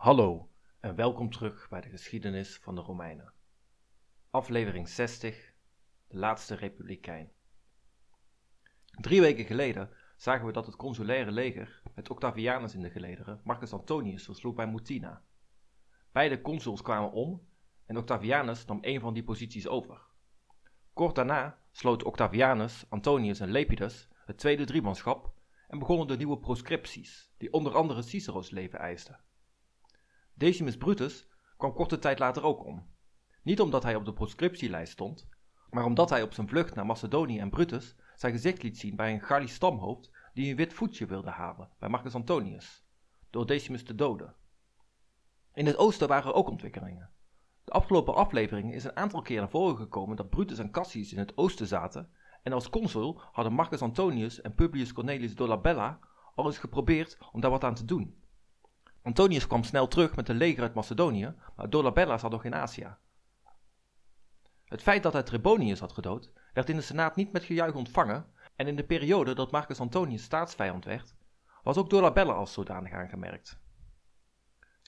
Hallo en welkom terug bij de geschiedenis van de Romeinen. Aflevering 60, de laatste republikein. Drie weken geleden zagen we dat het consulaire leger met Octavianus in de gelederen Marcus Antonius versloeg bij Mutina. Beide consuls kwamen om en Octavianus nam een van die posities over. Kort daarna sloten Octavianus, Antonius en Lepidus het tweede driemanschap en begonnen de nieuwe proscripties, die onder andere Cicero's leven eisten. Decimus Brutus kwam korte tijd later ook om. Niet omdat hij op de proscriptielijst stond, maar omdat hij op zijn vlucht naar Macedonië en Brutus zijn gezicht liet zien bij een Gallisch stamhoofd die een wit voetje wilde halen bij Marcus Antonius, door Decimus te doden. In het oosten waren er ook ontwikkelingen. De afgelopen afleveringen is een aantal keer naar voren gekomen dat Brutus en Cassius in het oosten zaten en als consul hadden Marcus Antonius en Publius Cornelius Dolabella al eens geprobeerd om daar wat aan te doen. Antonius kwam snel terug met een leger uit Macedonië, maar Dolabella zat nog in Azië. Het feit dat hij Trebonius had gedood, werd in de Senaat niet met gejuich ontvangen en in de periode dat Marcus Antonius staatsvijand werd, was ook Dolabella als zodanig aangemerkt.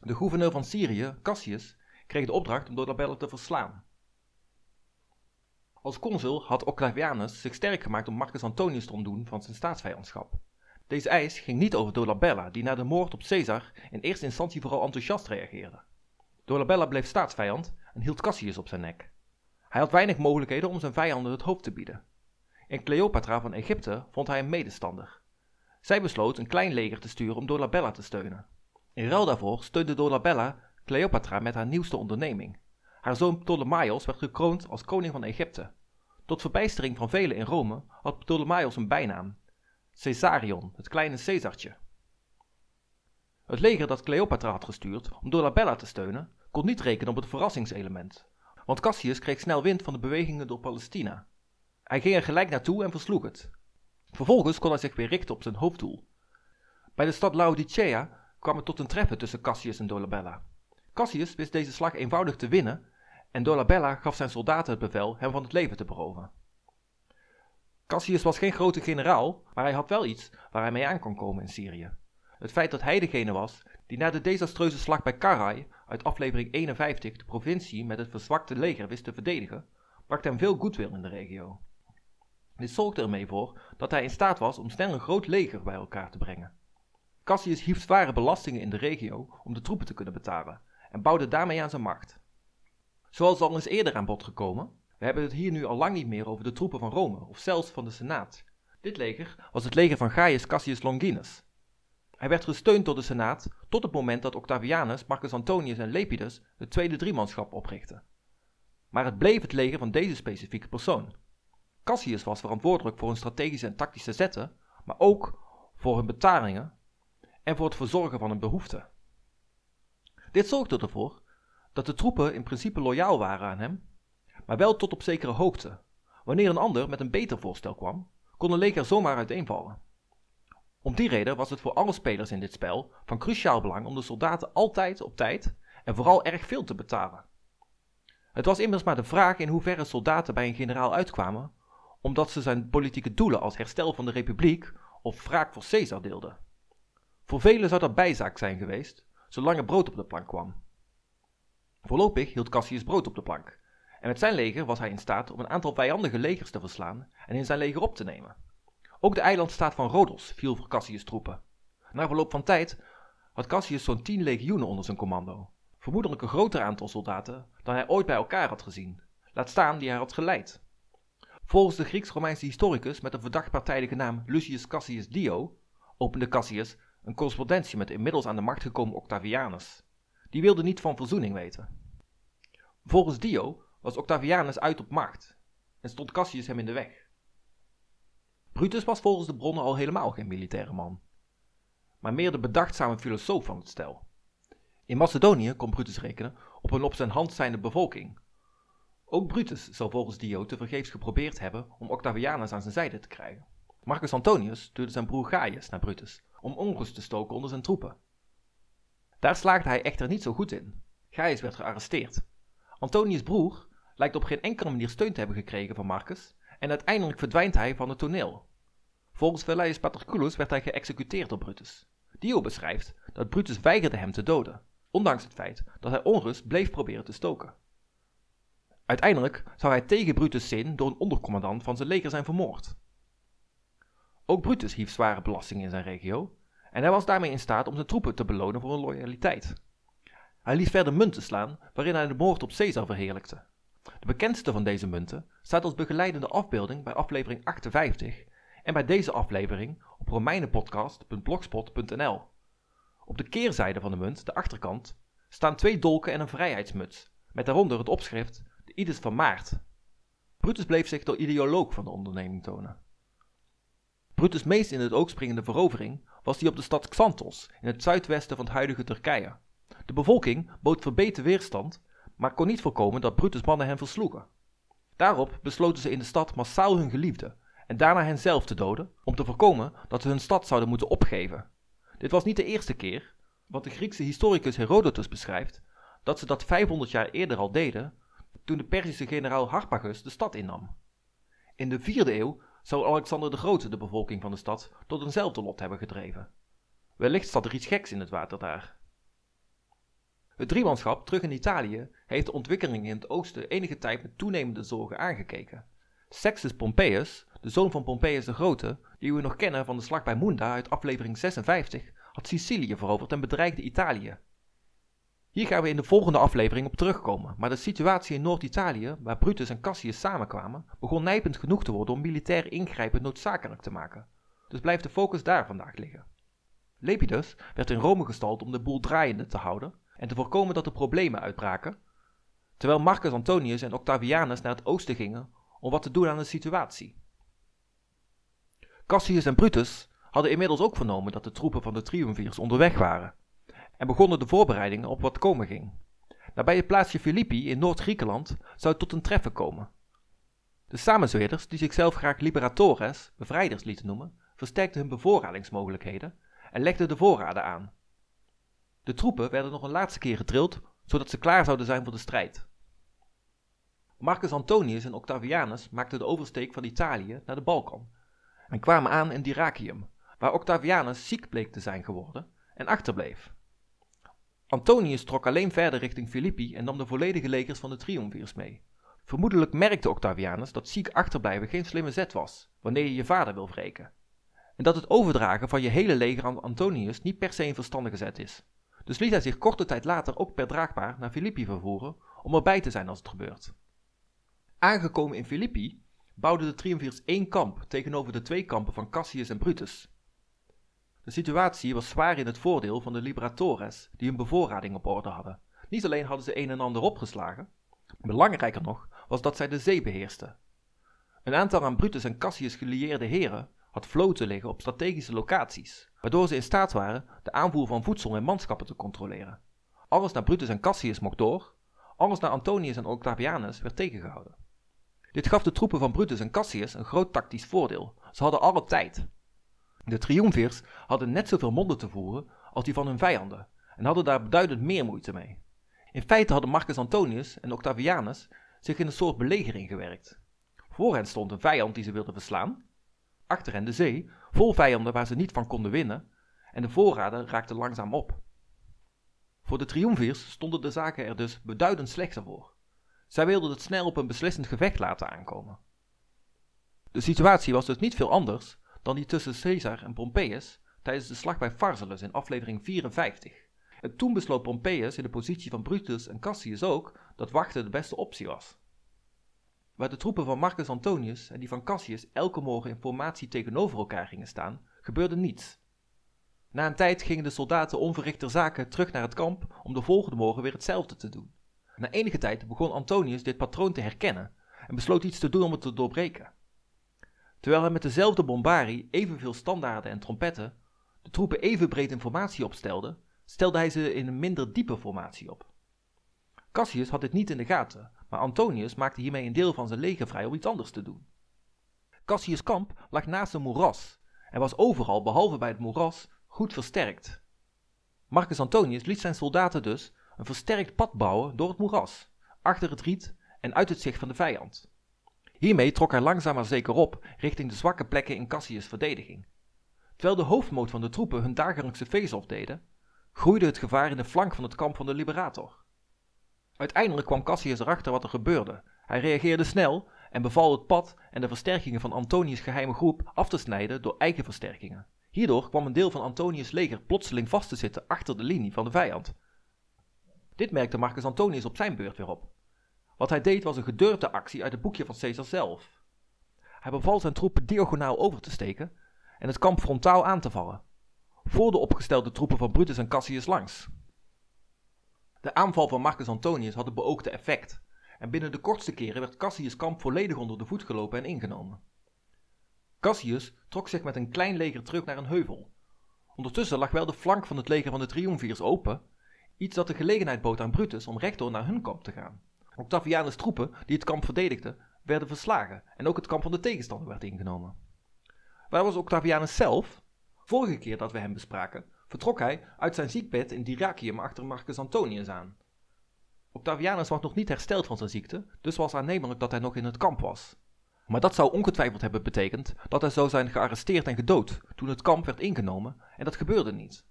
De gouverneur van Syrië, Cassius, kreeg de opdracht om Dolabella te verslaan. Als consul had Octavianus zich sterk gemaakt om Marcus Antonius te ontdoen van zijn staatsvijandschap. Deze eis ging niet over Dolabella, die na de moord op Caesar in eerste instantie vooral enthousiast reageerde. Dolabella bleef staatsvijand en hield Cassius op zijn nek. Hij had weinig mogelijkheden om zijn vijanden het hoofd te bieden. In Cleopatra van Egypte vond hij een medestander. Zij besloot een klein leger te sturen om Dolabella te steunen. In ruil daarvoor steunde Dolabella Cleopatra met haar nieuwste onderneming. Haar zoon Ptolemaios werd gekroond als koning van Egypte. Tot verbijstering van velen in Rome had Ptolemaios een bijnaam, Caesarion, het kleine Caesartje. Het leger dat Cleopatra had gestuurd om Dolabella te steunen, kon niet rekenen op het verrassingselement, want Cassius kreeg snel wind van de bewegingen door Palestina. Hij ging er gelijk naartoe en versloeg het. Vervolgens kon hij zich weer richten op zijn hoofddoel. Bij de stad Laodicea kwam het tot een treffen tussen Cassius en Dolabella. Cassius wist deze slag eenvoudig te winnen en Dolabella gaf zijn soldaten het bevel hem van het leven te beroven. Cassius was geen grote generaal, maar hij had wel iets waar hij mee aan kon komen in Syrië. Het feit dat hij degene was die na de desastreuze slag bij Carrhae uit aflevering 51 de provincie met het verzwakte leger wist te verdedigen, bracht hem veel goedwil in de regio. Dit zorgde ermee voor dat hij in staat was om snel een groot leger bij elkaar te brengen. Cassius hief zware belastingen in de regio om de troepen te kunnen betalen en bouwde daarmee aan zijn macht. Zoals al eens eerder aan bod gekomen, we hebben het hier nu al lang niet meer over de troepen van Rome of zelfs van de Senaat. Dit leger was het leger van Gaius Cassius Longinus. Hij werd gesteund door de Senaat tot het moment dat Octavianus, Marcus Antonius en Lepidus het tweede driemanschap oprichtten. Maar het bleef het leger van deze specifieke persoon. Cassius was verantwoordelijk voor hun strategische en tactische zetten, maar ook voor hun betalingen en voor het verzorgen van hun behoeften. Dit zorgde ervoor dat de troepen in principe loyaal waren aan hem maar wel tot op zekere hoogte. Wanneer een ander met een beter voorstel kwam, kon een leger zomaar uiteenvallen. Om die reden was het voor alle spelers in dit spel van cruciaal belang om de soldaten altijd op tijd en vooral erg veel te betalen. Het was immers maar de vraag in hoeverre soldaten bij een generaal uitkwamen, omdat ze zijn politieke doelen als herstel van de republiek of wraak voor Caesar deelden. Voor velen zou dat bijzaak zijn geweest, zolang er brood op de plank kwam. Voorlopig hield Cassius brood op de plank, en met zijn leger was hij in staat om een aantal vijandige legers te verslaan en in zijn leger op te nemen. Ook de eilandstaat van Rhodos viel voor Cassius' troepen. Na verloop van tijd had Cassius zo'n tien legioenen onder zijn commando, vermoedelijk een groter aantal soldaten dan hij ooit bij elkaar had gezien, laat staan die hij had geleid. Volgens de Grieks-Romeinse historicus met een verdacht partijdige naam Lucius Cassius Dio opende Cassius een correspondentie met de inmiddels aan de macht gekomen Octavianus. Die wilde niet van verzoening weten. Volgens Dio was Octavianus uit op macht en stond Cassius hem in de weg. Brutus was volgens de bronnen al helemaal geen militaire man, maar meer de bedachtzame filosoof van het stel. In Macedonië kon Brutus rekenen op een op zijn hand zijnde bevolking. Ook Brutus zou volgens Dio tevergeefs geprobeerd hebben om Octavianus aan zijn zijde te krijgen. Marcus Antonius stuurde zijn broer Gaius naar Brutus om onrust te stoken onder zijn troepen. Daar slaagde hij echter niet zo goed in. Gaius werd gearresteerd. Antonius' broer lijkt op geen enkele manier steun te hebben gekregen van Marcus en uiteindelijk verdwijnt hij van het toneel. Volgens Velleius Paterculus werd hij geëxecuteerd door Brutus. Dio beschrijft dat Brutus weigerde hem te doden. ondanks het feit dat hij onrust bleef proberen te stoken. Uiteindelijk zou hij tegen Brutus' zin door een ondercommandant van zijn leger zijn vermoord. Ook Brutus hief zware belastingen in zijn regio en hij was daarmee in staat om zijn troepen te belonen voor hun loyaliteit. Hij liet verder munten slaan waarin hij de moord op Caesar verheerlijkte. De bekendste van deze munten staat als begeleidende afbeelding bij aflevering 58 en bij deze aflevering op romeinenpodcast.blogspot.nl. Op de keerzijde van de munt, de achterkant, staan twee dolken en een vrijheidsmuts, met daaronder het opschrift de Ides van Maart. Brutus bleef zich door ideoloog van de onderneming tonen. Brutus' meest in het oog springende verovering was die op de stad Xanthos in het zuidwesten van het huidige Turkije. De bevolking bood verbeten weerstand, maar kon niet voorkomen dat Brutus' mannen hen versloegen. Daarop besloten ze in de stad massaal hun geliefde en daarna hen zelf te doden, om te voorkomen dat ze hun stad zouden moeten opgeven. Dit was niet de eerste keer, want de Griekse historicus Herodotus beschrijft dat ze dat 500 jaar eerder al deden, toen de Perzische generaal Harpagus de stad innam. In de vierde eeuw zou Alexander de Grote de bevolking van de stad tot eenzelfde lot hebben gedreven. Wellicht zat er iets geks in het water daar. Het driemanschap terug in Italië heeft de ontwikkeling in het oosten enige tijd met toenemende zorgen aangekeken. Sextus Pompeius, de zoon van Pompeius de Grote, die we nog kennen van de slag bij Munda uit aflevering 56, had Sicilië veroverd en bedreigde Italië. Hier gaan we in de volgende aflevering op terugkomen, maar de situatie in Noord-Italië, waar Brutus en Cassius samenkwamen, begon nijpend genoeg te worden om militair ingrijpen noodzakelijk te maken. Dus blijft de focus daar vandaag liggen. Lepidus werd in Rome gestald om de boel draaiende te houden en te voorkomen dat er problemen uitbraken, terwijl Marcus Antonius en Octavianus naar het oosten gingen om wat te doen aan de situatie. Cassius en Brutus hadden inmiddels ook vernomen dat de troepen van de triumvirs onderweg waren en begonnen de voorbereidingen op wat komen ging. Nabij het plaatsje Philippi in Noord-Griekenland zou het tot een treffen komen. De samenzweerders, die zichzelf graag liberatores, bevrijders lieten noemen, versterkten hun bevoorradingsmogelijkheden en legden de voorraden aan. De troepen werden nog een laatste keer getrild, zodat ze klaar zouden zijn voor de strijd. Marcus Antonius en Octavianus maakten de oversteek van Italië naar de Balkan en kwamen aan in Dyrrachium, waar Octavianus ziek bleek te zijn geworden en achterbleef. Antonius trok alleen verder richting Philippi en nam de volledige legers van de triumvirs mee. Vermoedelijk merkte Octavianus dat ziek achterblijven geen slimme zet was, wanneer je je vader wil wreken. En dat het overdragen van je hele leger aan Antonius niet per se een verstandige zet is. Dus liet hij zich korte tijd later ook per draagbaar naar Philippi vervoeren om erbij te zijn als het gebeurt. Aangekomen in Philippi bouwden de triumvirs één kamp tegenover de twee kampen van Cassius en Brutus. De situatie was zwaar in het voordeel van de Liberatores, die hun bevoorrading op orde hadden. Niet alleen hadden ze een en ander opgeslagen, belangrijker nog was dat zij de zee beheersten. Een aantal aan Brutus en Cassius gelieerde heren had vloten liggen op strategische locaties, waardoor ze in staat waren de aanvoer van voedsel en manschappen te controleren. Alles naar Brutus en Cassius mocht door, alles naar Antonius en Octavianus werd tegengehouden. Dit gaf de troepen van Brutus en Cassius een groot tactisch voordeel. Ze hadden alle tijd. De triumvirs hadden net zoveel monden te voeren als die van hun vijanden en hadden daar beduidend meer moeite mee. In feite hadden Marcus Antonius en Octavianus zich in een soort belegering gewerkt. Voor hen stond een vijand die ze wilden verslaan, achter hen de zee, vol vijanden waar ze niet van konden winnen, en de voorraden raakten langzaam op. Voor de triumvirs stonden de zaken er dus beduidend slechter voor. Zij wilden het snel op een beslissend gevecht laten aankomen. De situatie was dus niet veel anders dan die tussen Caesar en Pompeius tijdens de slag bij Pharsalus in aflevering 54. En toen besloot Pompeius in de positie van Brutus en Cassius ook dat wachten de beste optie was. Waar de troepen van Marcus Antonius en die van Cassius elke morgen in formatie tegenover elkaar gingen staan, gebeurde niets. Na een tijd gingen de soldaten onverrichter zaken terug naar het kamp om de volgende morgen weer hetzelfde te doen. Na enige tijd begon Antonius dit patroon te herkennen en besloot iets te doen om het te doorbreken. Terwijl hij met dezelfde bombarie evenveel standaarden en trompetten de troepen even breed informatie opstelde, stelde hij ze in een minder diepe formatie op. Cassius had dit niet in de gaten, maar Antonius maakte hiermee een deel van zijn leger vrij om iets anders te doen. Cassius' kamp lag naast een moeras en was overal, behalve bij het moeras, goed versterkt. Marcus Antonius liet zijn soldaten dus een versterkt pad bouwen door het moeras, achter het riet en uit het zicht van de vijand. Hiermee trok hij langzaam maar zeker op richting de zwakke plekken in Cassius' verdediging. Terwijl de hoofdmoot van de troepen hun dagelijkse feesthof deden, groeide het gevaar in de flank van het kamp van de Liberator. Uiteindelijk kwam Cassius erachter wat er gebeurde. Hij reageerde snel en beval het pad en de versterkingen van Antonius' geheime groep af te snijden door eigen versterkingen. Hierdoor kwam een deel van Antonius' leger plotseling vast te zitten achter de linie van de vijand. Dit merkte Marcus Antonius op zijn beurt weer op. Wat hij deed was een gedurfde actie uit het boekje van Caesar zelf. Hij beval zijn troepen diagonaal over te steken en het kamp frontaal aan te vallen, voor de opgestelde troepen van Brutus en Cassius langs. De aanval van Marcus Antonius had het beoogde effect, en binnen de kortste keren werd Cassius' kamp volledig onder de voet gelopen en ingenomen. Cassius trok zich met een klein leger terug naar een heuvel. Ondertussen lag wel de flank van het leger van de triumvirs open, iets dat de gelegenheid bood aan Brutus om rechtdoor naar hun kamp te gaan. Octavianus' troepen die het kamp verdedigden, werden verslagen en ook het kamp van de tegenstander werd ingenomen. Waar was Octavianus zelf? Vorige keer dat we hem bespraken, vertrok hij uit zijn ziekbed in Dyrrachium achter Marcus Antonius aan. Octavianus was nog niet hersteld van zijn ziekte, dus was aannemelijk dat hij nog in het kamp was. Maar dat zou ongetwijfeld hebben betekend dat hij zou zijn gearresteerd en gedood toen het kamp werd ingenomen, en dat gebeurde niet.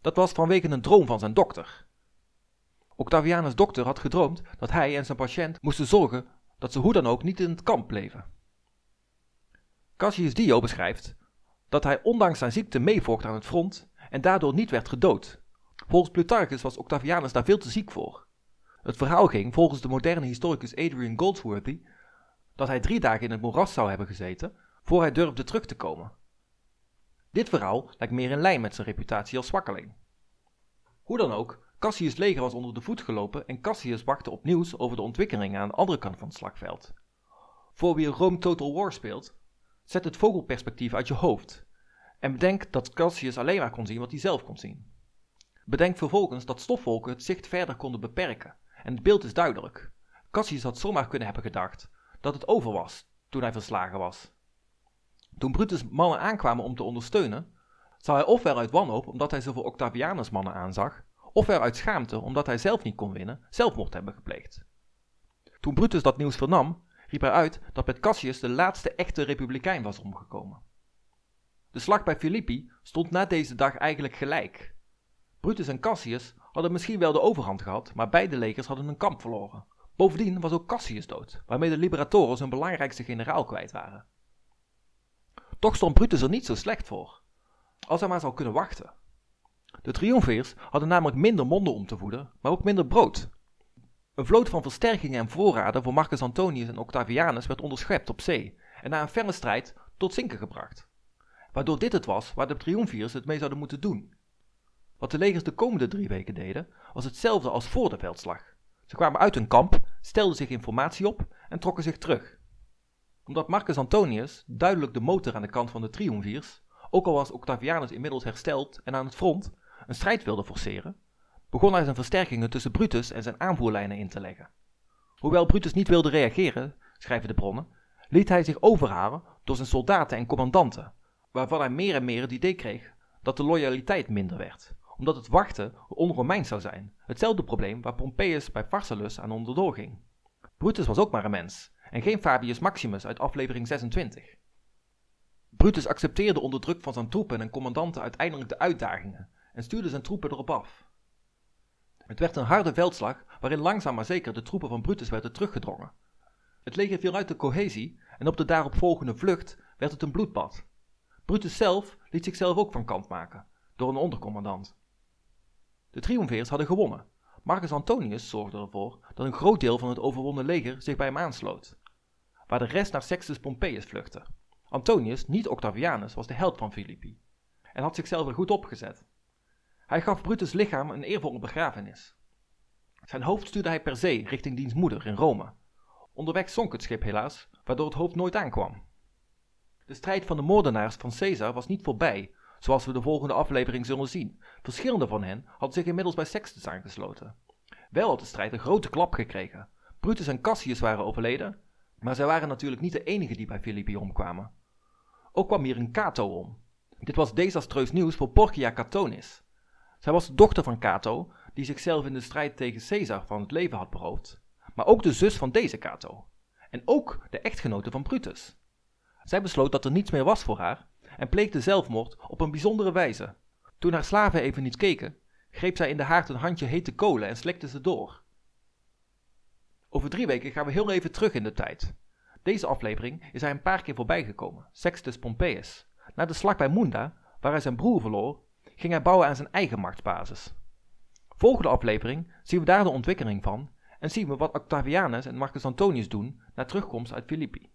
Dat was vanwege een droom van zijn dokter. Octavianus' dokter had gedroomd dat hij en zijn patiënt moesten zorgen dat ze hoe dan ook niet in het kamp bleven. Cassius Dio beschrijft dat hij ondanks zijn ziekte meevocht aan het front en daardoor niet werd gedood. Volgens Plutarchus was Octavianus daar veel te ziek voor. Het verhaal ging, volgens de moderne historicus Adrian Goldsworthy, dat hij drie dagen in het moeras zou hebben gezeten voor hij durfde terug te komen. Dit verhaal lijkt meer in lijn met zijn reputatie als zwakkeling. Hoe dan ook, Cassius' leger was onder de voet gelopen en Cassius wachtte op nieuws over de ontwikkelingen aan de andere kant van het slagveld. Voor wie Rome Total War speelt, zet het vogelperspectief uit je hoofd en bedenk dat Cassius alleen maar kon zien wat hij zelf kon zien. Bedenk vervolgens dat stofwolken het zicht verder konden beperken en het beeld is duidelijk. Cassius had zomaar kunnen hebben gedacht dat het over was toen hij verslagen was. Toen Brutus mannen aankwamen om te ondersteunen, zou hij ofwel uit wanhoop omdat hij zoveel Octavianus mannen aanzag, ofwel uit schaamte omdat hij zelf niet kon winnen, zelfmoord hebben gepleegd. Toen Brutus dat nieuws vernam, riep hij uit dat met Cassius de laatste echte republikein was omgekomen. De slag bij Philippi stond na deze dag eigenlijk gelijk. Brutus en Cassius hadden misschien wel de overhand gehad, maar beide legers hadden een kamp verloren. Bovendien was ook Cassius dood, waarmee de Liberatoren hun belangrijkste generaal kwijt waren. Toch stond Brutus er niet zo slecht voor, als hij maar zou kunnen wachten. De triomfeers hadden namelijk minder monden om te voeden, maar ook minder brood. Een vloot van versterkingen en voorraden voor Marcus Antonius en Octavianus werd onderschept op zee en na een felle strijd tot zinken gebracht. Waardoor dit het was waar de triomviers het mee zouden moeten doen. Wat de legers de komende drie weken deden, was hetzelfde als voor de veldslag. Ze kwamen uit hun kamp, stelden zich informatie op en trokken zich terug. Omdat Marcus Antonius, duidelijk de motor aan de kant van de triomviers, ook al was Octavianus inmiddels hersteld en aan het front, een strijd wilde forceren, begon hij zijn versterkingen tussen Brutus en zijn aanvoerlijnen in te leggen. Hoewel Brutus niet wilde reageren, schrijven de bronnen, liet hij zich overhalen door zijn soldaten en commandanten, waarvan hij meer en meer het idee kreeg dat de loyaliteit minder werd, omdat het wachten onromeins zou zijn, hetzelfde probleem waar Pompeius bij Pharsalus aan onderdoor ging. Brutus was ook maar een mens, en geen Fabius Maximus uit aflevering 26. Brutus accepteerde onder druk van zijn troepen en commandanten uiteindelijk de uitdagingen en stuurde zijn troepen erop af. Het werd een harde veldslag waarin langzaam maar zeker de troepen van Brutus werden teruggedrongen. Het leger viel uit de cohesie en op de daaropvolgende vlucht werd het een bloedbad. Brutus zelf liet zichzelf ook van kant maken door een ondercommandant. De triomfeers hadden gewonnen. Marcus Antonius zorgde ervoor dat een groot deel van het overwonnen leger zich bij hem aansloot, waar de rest naar Sextus Pompeius vluchtte. Antonius, niet Octavianus, was de held van Philippi en had zichzelf er goed opgezet. Hij gaf Brutus' lichaam een eervolle begrafenis. Zijn hoofd stuurde hij per zee richting diens moeder in Rome. Onderweg zonk het schip helaas, waardoor het hoofd nooit aankwam. De strijd van de moordenaars van Caesar was niet voorbij, zoals we de volgende aflevering zullen zien. Verschillende van hen hadden zich inmiddels bij Sextus aangesloten. Wel had de strijd een grote klap gekregen. Brutus en Cassius waren overleden, maar zij waren natuurlijk niet de enigen die bij Philippi omkwamen. Ook kwam hier een Cato om. Dit was desastreus nieuws voor Porcia Catonis. Zij was de dochter van Cato, die zichzelf in de strijd tegen Caesar van het leven had beroofd, maar ook de zus van deze Cato. En ook de echtgenote van Brutus. Zij besloot dat er niets meer was voor haar en pleegde zelfmoord op een bijzondere wijze. Toen haar slaven even niet keken, greep zij in de haard een handje hete kolen en slikte ze door. Over drie weken gaan we heel even terug in de tijd. Deze aflevering is hij een paar keer voorbijgekomen, Sextus Pompeius. Na de slag bij Munda, waar hij zijn broer verloor, ging hij bouwen aan zijn eigen machtsbasis. Volgende aflevering zien we daar de ontwikkeling van en zien we wat Octavianus en Marcus Antonius doen na terugkomst uit Philippi.